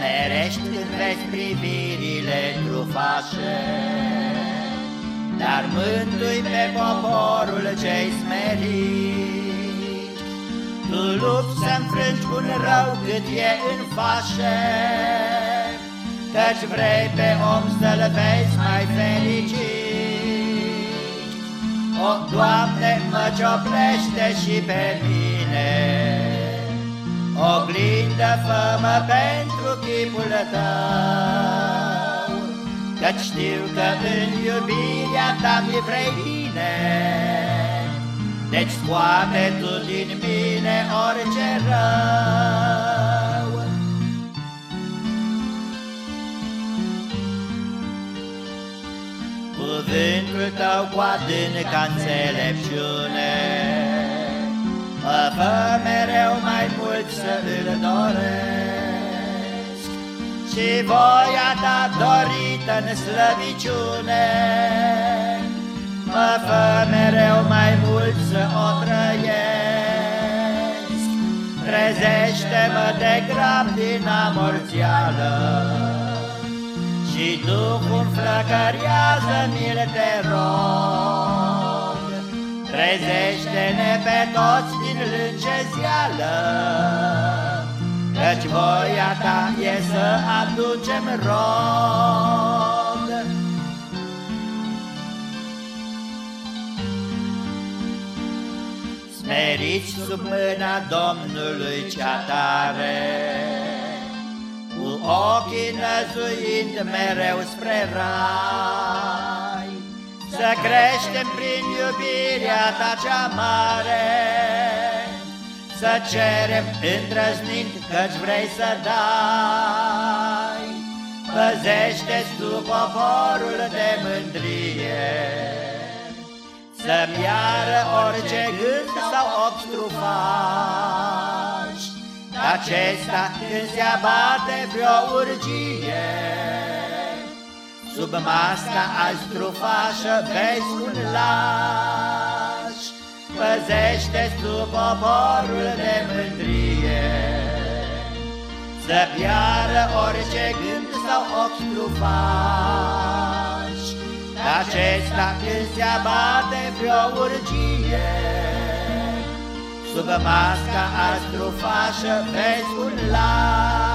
Smerești când vezi privirile trufașe, Dar mântui pe poporul ce-i smerit. Tu lupți să înfrângi un rău cât e în fașe, Căci vrei pe om să-l vezi mai fericit. O, Doamne, mă cioplește și pe mine, Oglindă fă pentru chipul tău, Căci știu că în iubirea ta mi vrei bine, Deci scoate tu din mine orice rău. Cuvântul tău cu adânca înțelepciune, Mă fă mereu mai mult să îl doresc Și voia ta dorită în slăbiciune. Mă fă mereu mai mult să o trăiesc. Trezește-mă de grab din amorțială Și Duhul flăcărează mi-l te rog. Trezește-ne pe toți din lângezială, Căci voia ta e să aducem rod. Smeriți sub mâna Domnului cea tare, Cu ochii năzuind mereu spre rai, Să creștem prin iubirea ta cea mare, să cerem îndrăznind căci vrei să dai. Păzește-ți tu poporul de mândrie, Să-mi iară orice gând sau obstrufaș, Acesta când se abate vreo urgie, Sub masca azi trufașă vezi un laș, Păzește-ți tu poporul de mândrie, Să piară orice gând sau ochi trufași, Acesta când se abate vreo urgie, Sub masca azi trufașă vezi un laș,